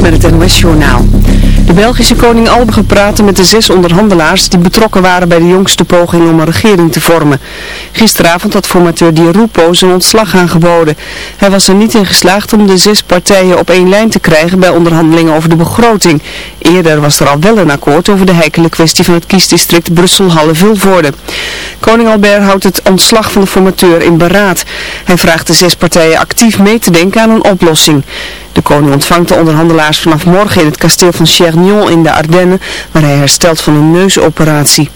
Met het NOS Journaal. De Belgische koning Albert praatte met de zes onderhandelaars die betrokken waren bij de jongste poging om een regering te vormen. Gisteravond had formateur Di Rupo zijn ontslag aangeboden. Hij was er niet in geslaagd om de zes partijen op één lijn te krijgen bij onderhandelingen over de begroting. Eerder was er al wel een akkoord over de heikele kwestie van het kiesdistrict Brussel-Halle-Vilvoorde. Koning Albert houdt het ontslag van de formateur in beraad. Hij vraagt de zes partijen actief mee te denken aan een oplossing. De koning ontvangt de onderhandelaars vanaf morgen in het kasteel van Chernion in de Ardennen, waar hij herstelt van een neusoperatie.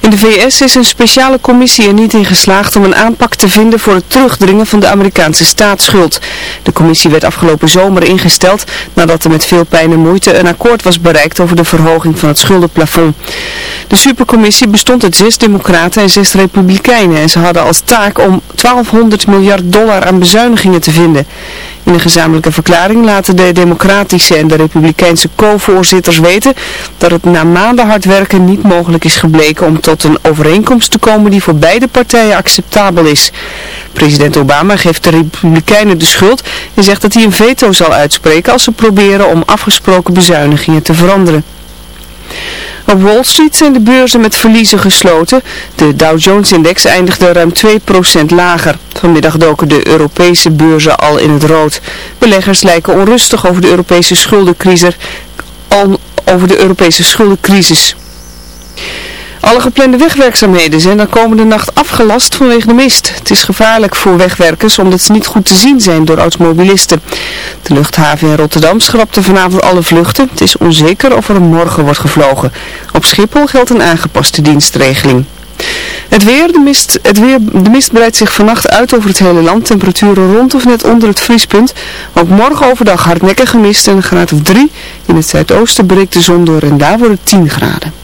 In de VS is een speciale commissie er niet in geslaagd om een aanpak te vinden voor het terugdringen van de Amerikaanse staatsschuld. De commissie werd afgelopen zomer ingesteld nadat er met veel pijn en moeite een akkoord was bereikt over de verhoging van het schuldenplafond. De supercommissie bestond uit zes democraten en zes republikeinen en ze hadden als taak om 1200 miljard dollar aan bezuinigingen te vinden. In een gezamenlijke verklaring laten de democratische en de republikeinse co-voorzitters weten dat het na maanden hard werken niet mogelijk is gebleken om tot een overeenkomst te komen die voor beide partijen acceptabel is. President Obama geeft de republikeinen de schuld en zegt dat hij een veto zal uitspreken als ze proberen om afgesproken bezuinigingen te veranderen. Op Wall Street zijn de beurzen met verliezen gesloten. De Dow Jones-index eindigde ruim 2% lager. Vanmiddag doken de Europese beurzen al in het rood. Beleggers lijken onrustig over de Europese schuldencrisis. Over de Europese schuldencrisis. Alle geplande wegwerkzaamheden zijn de komende nacht afgelast vanwege de mist. Het is gevaarlijk voor wegwerkers omdat ze niet goed te zien zijn door automobilisten. De luchthaven in Rotterdam schrapte vanavond alle vluchten. Het is onzeker of er morgen wordt gevlogen. Op Schiphol geldt een aangepaste dienstregeling. Het weer, de mist, het weer, de mist breidt zich vannacht uit over het hele land. Temperaturen rond of net onder het vriespunt. Ook morgen overdag hardnekkige mist en een graad of 3. In het zuidoosten breekt de zon door en daar wordt het 10 graden.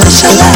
specialize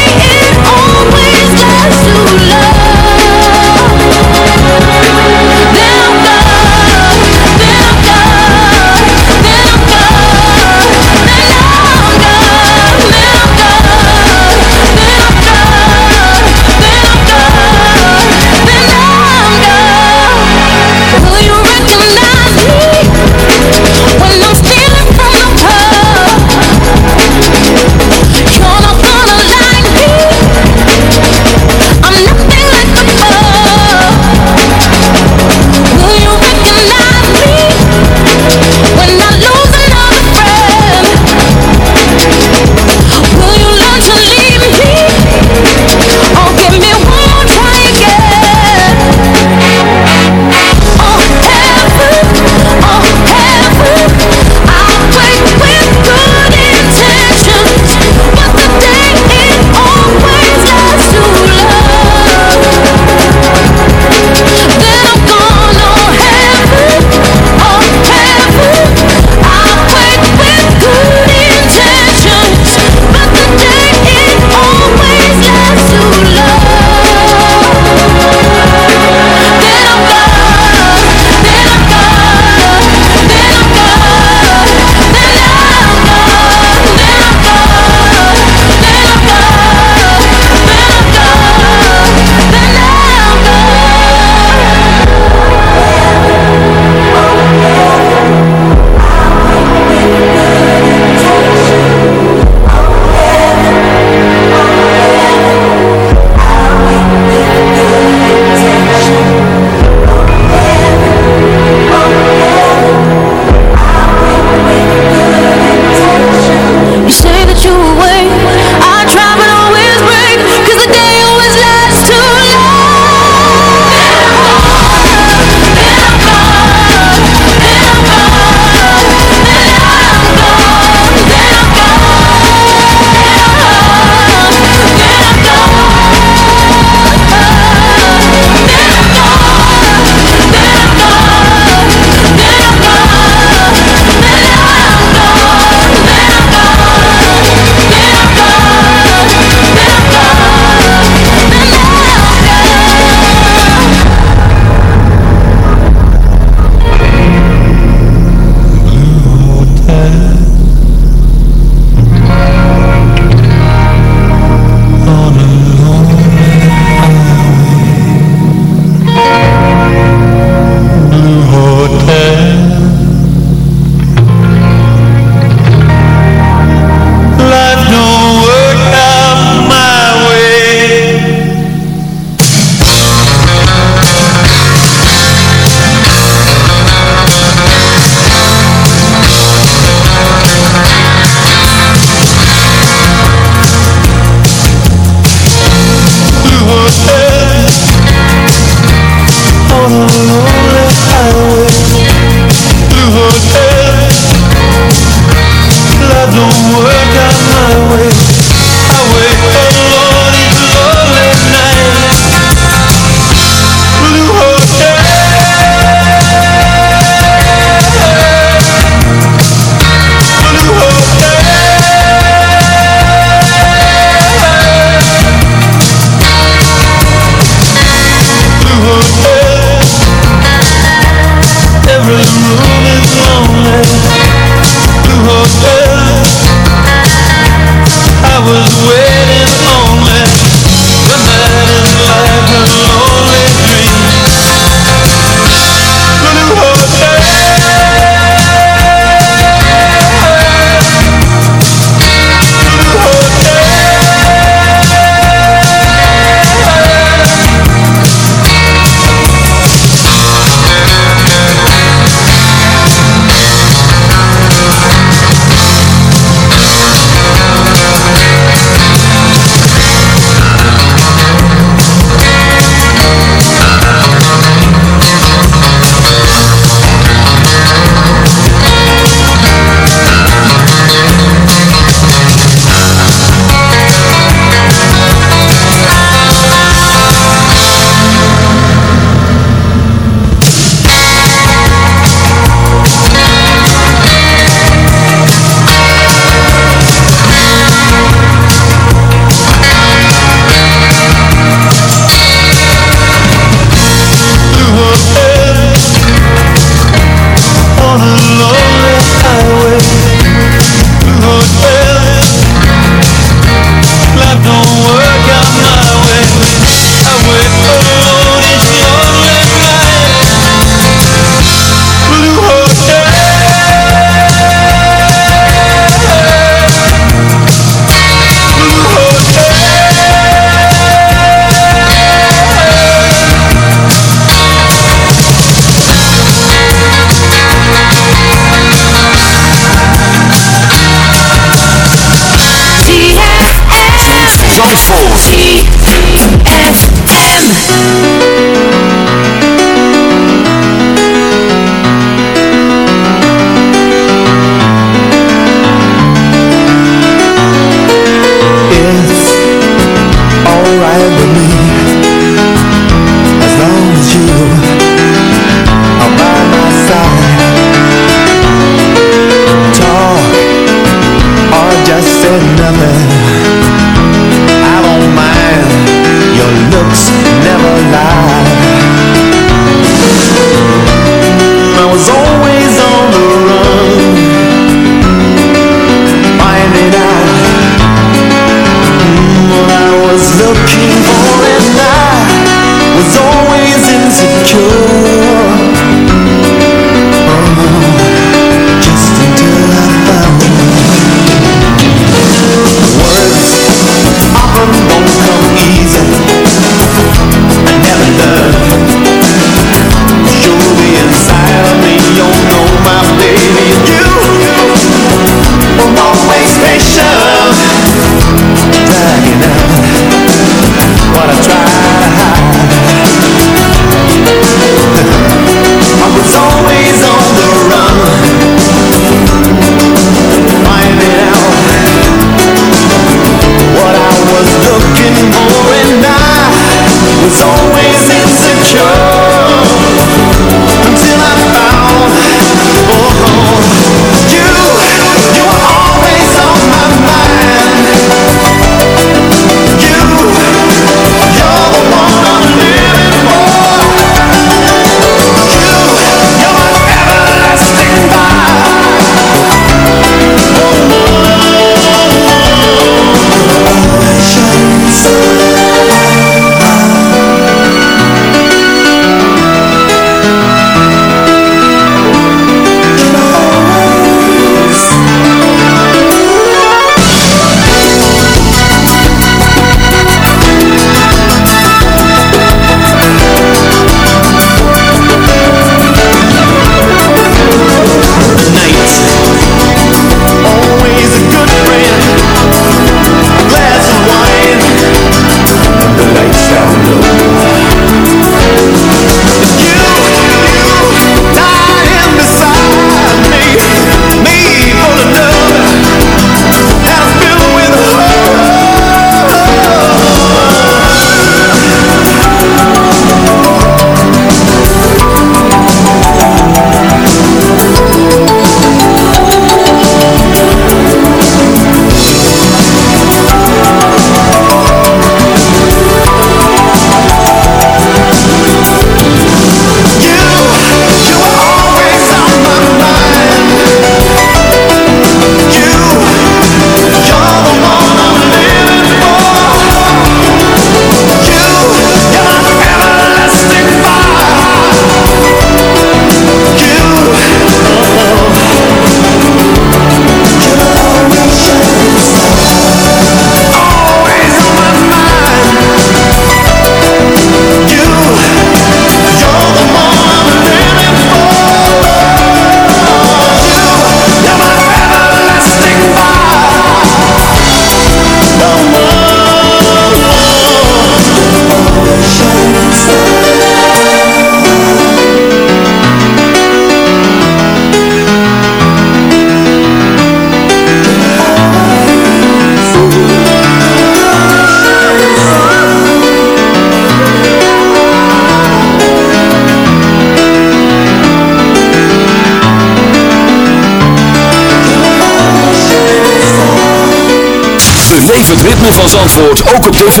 Beleef het ritme van Zandvoort ook op tv.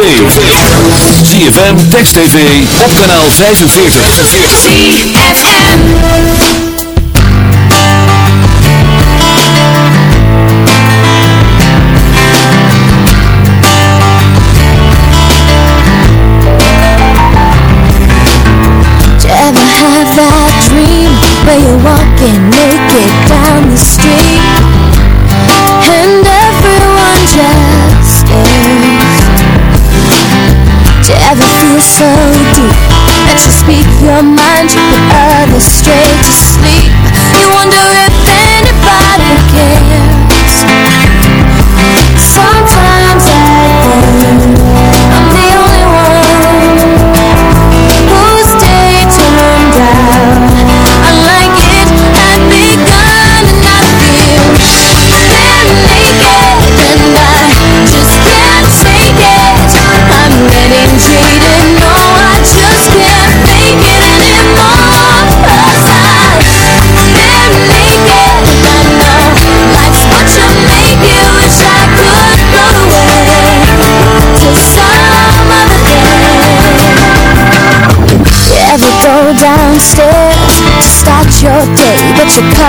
ZFM, Text TV, op kanaal 45. ZFM Do you ever have that dream where you're walking naked down the street so deep. And to speak your mind, you put others straight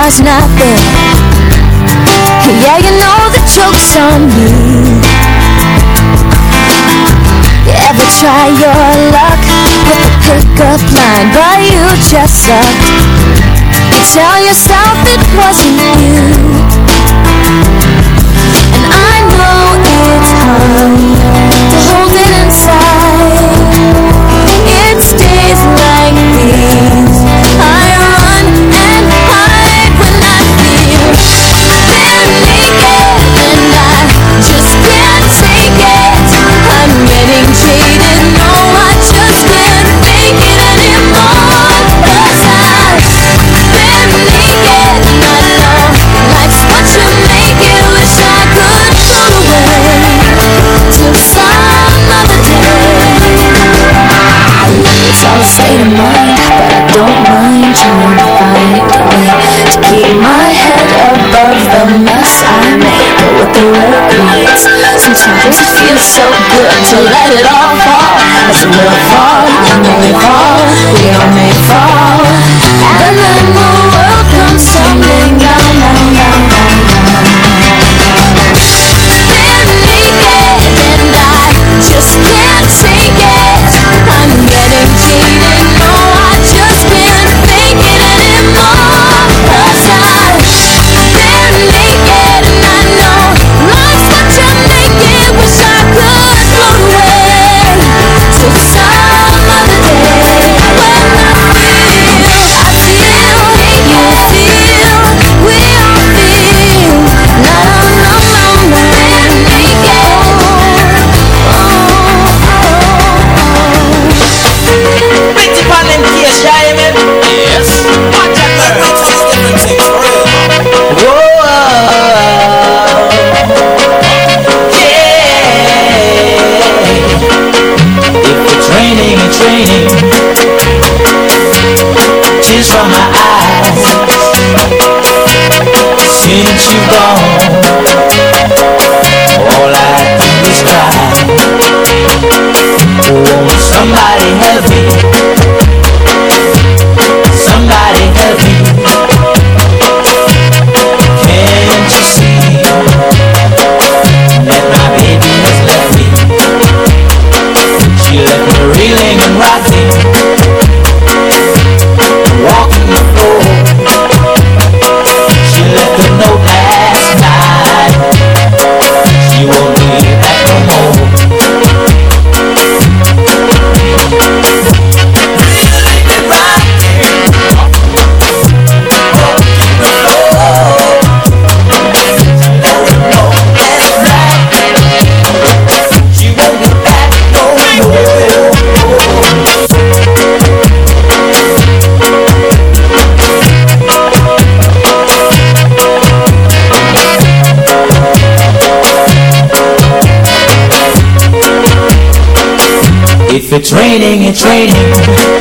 was nothing. Yeah, you know the joke's on me. You ever try your luck? With a pickup line But you just suck. You Tell yourself it wasn't you. And I know it's hard normal state of mind But I don't mind trying to find a way To keep my head above the mess I make. But with the Sometimes it feels so good to let it all fall As we all fall, fall, we all may fall raining, and training.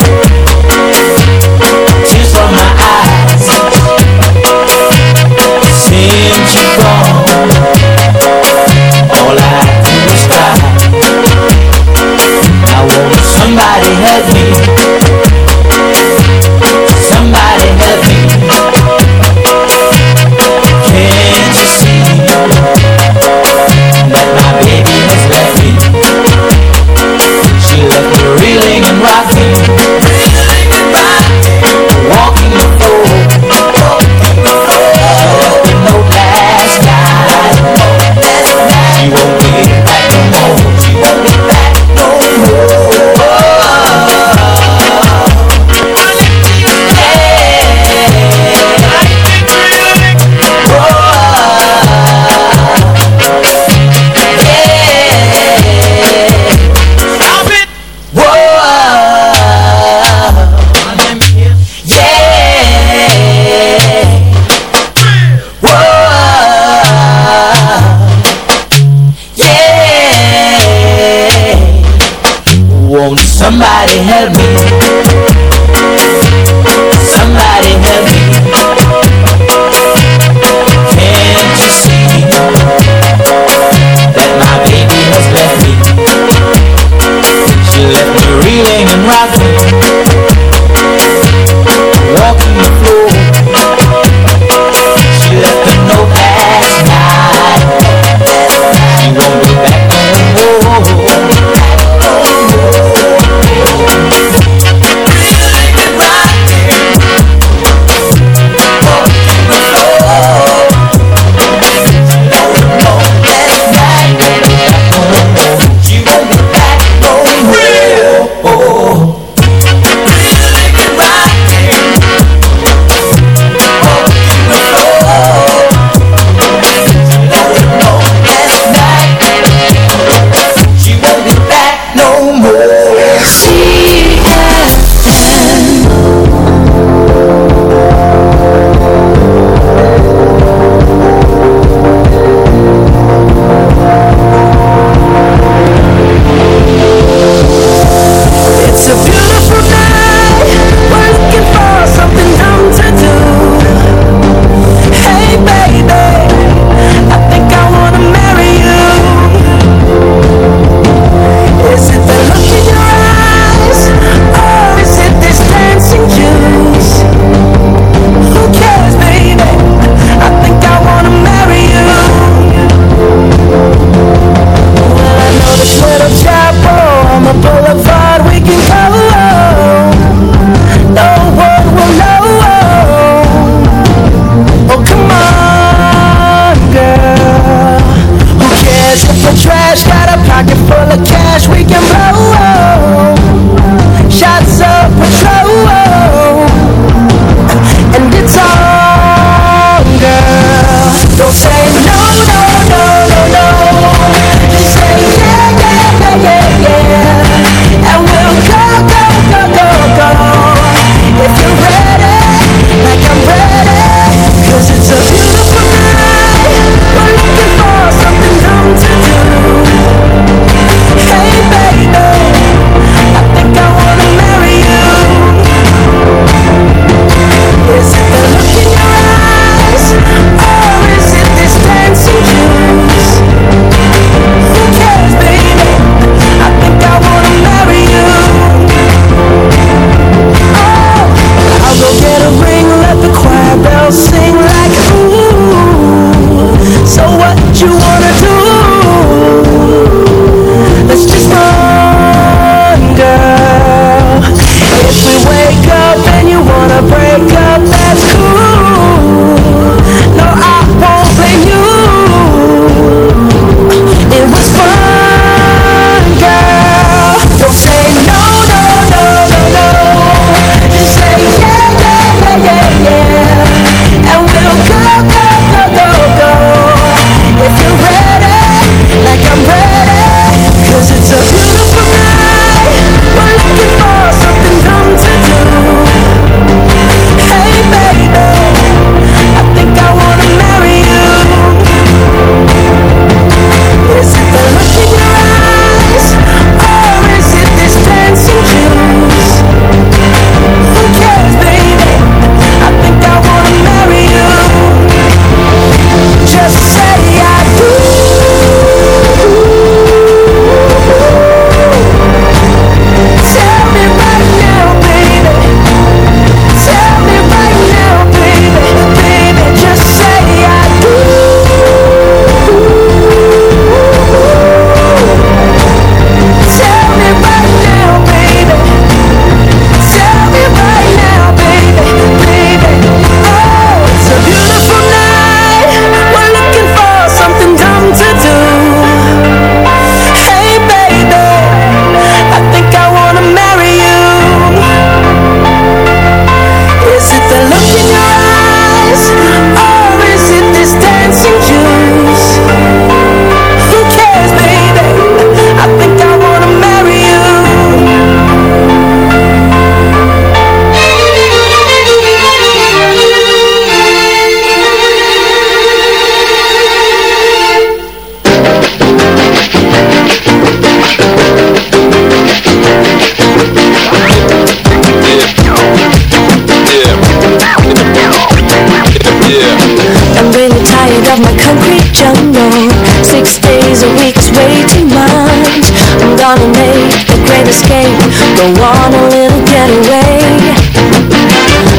On a little getaway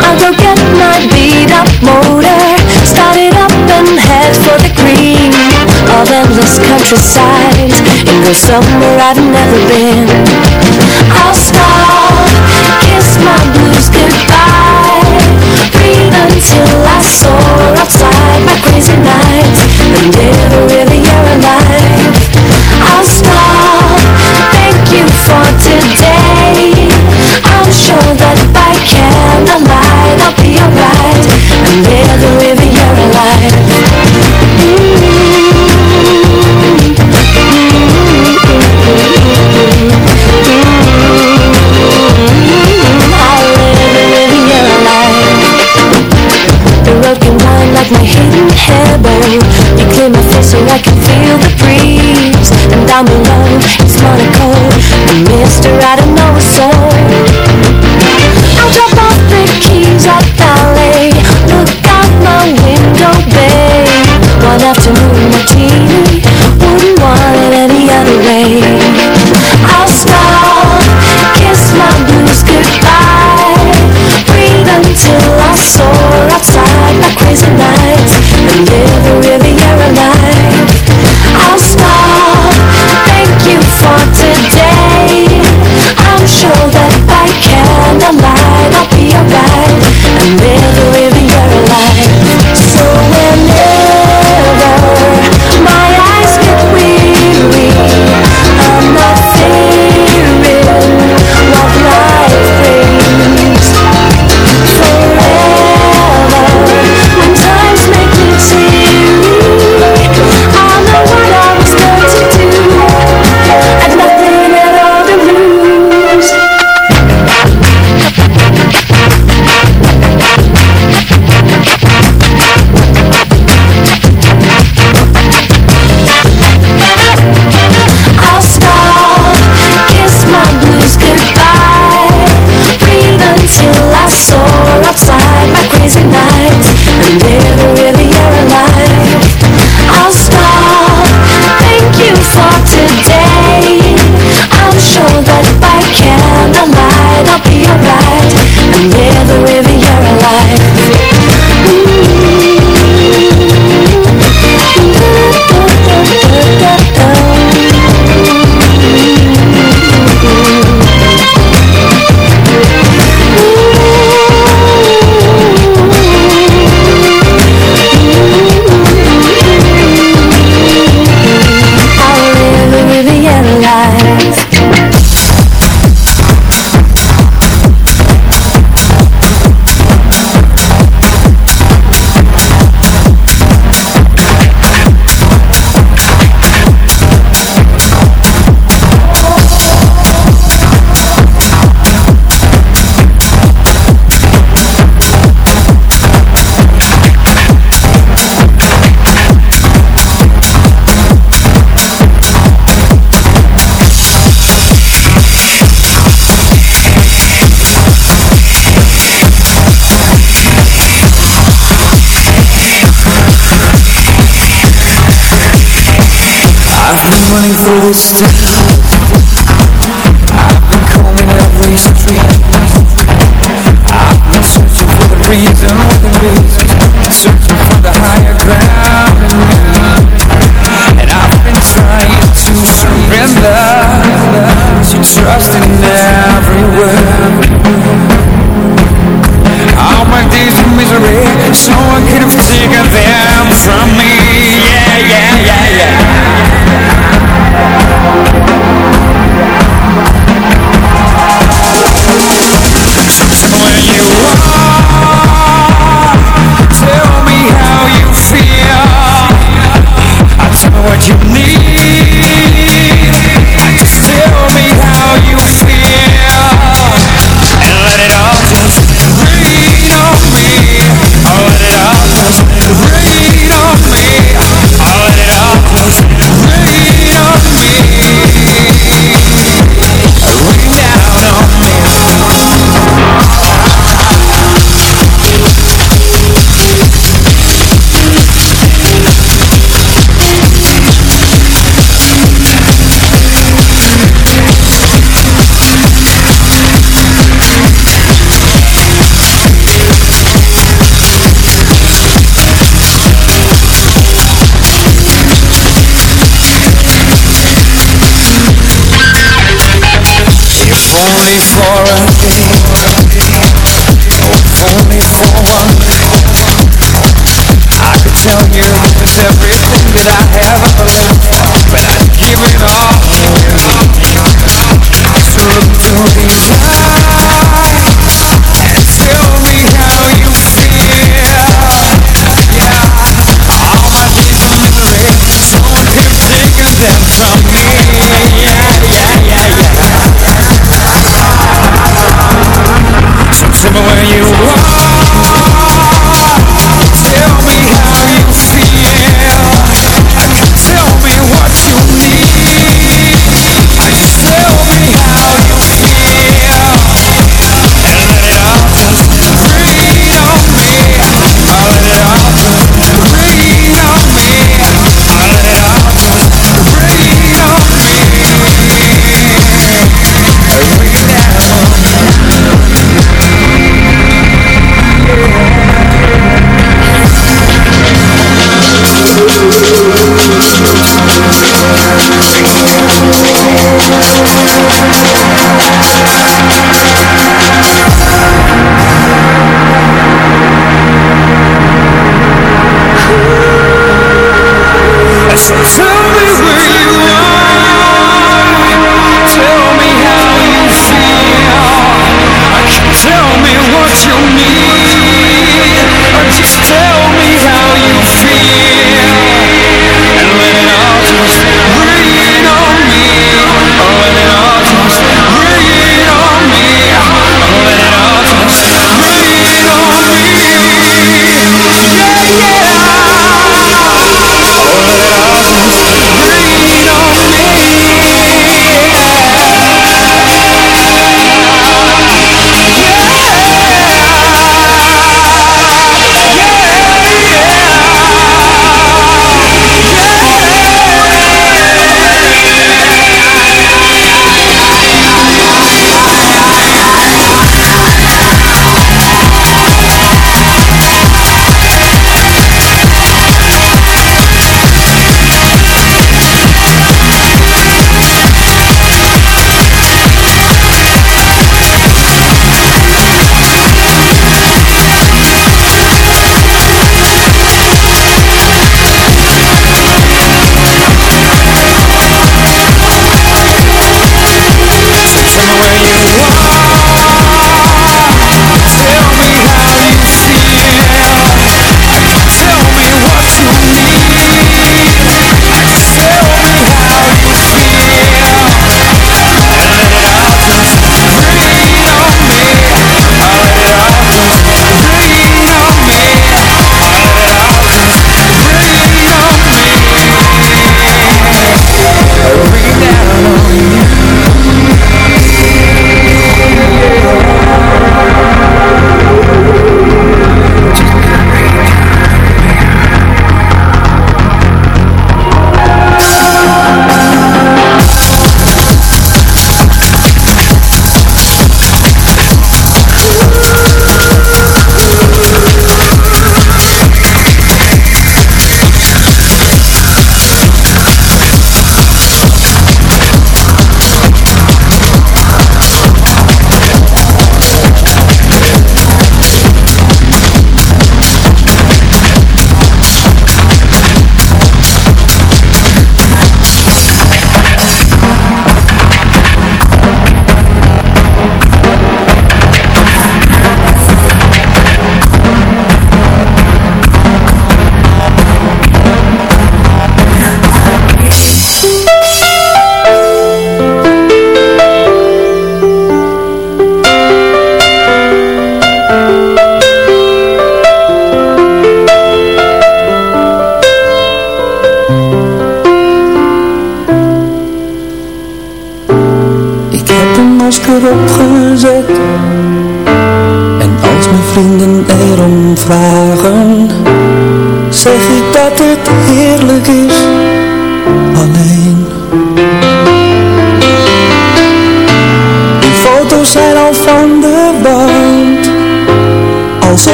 I'll go get my beat up motor Start it up and head for the green. Of endless countrysides And go somewhere I've never been. I'll stop, kiss my blues goodbye. Breathe until I soar outside my crazy nights And live a Riviera life my hidden hairbone You clear my face so I can feel the breeze. And down below it's Monaco. The mister I don't know soul I'll drop off the keys at ballet. Look out my window babe. One afternoon martini Wouldn't want it any other way. I'll stop, soar outside my crazy nights And live a Riviera life Bible for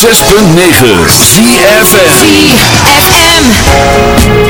106.9 ZFM ZFM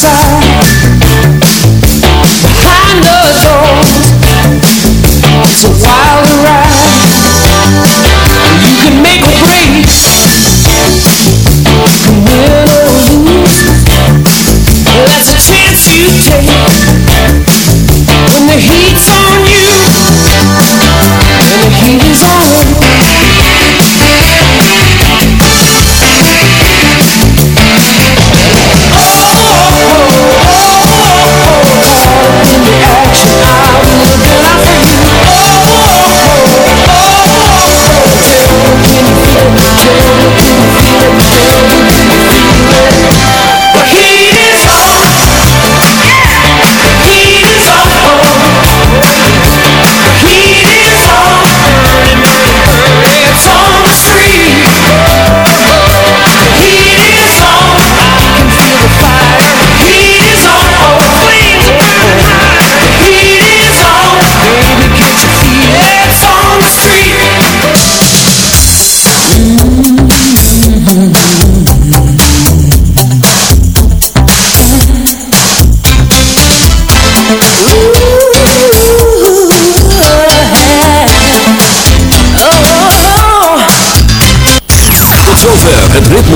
사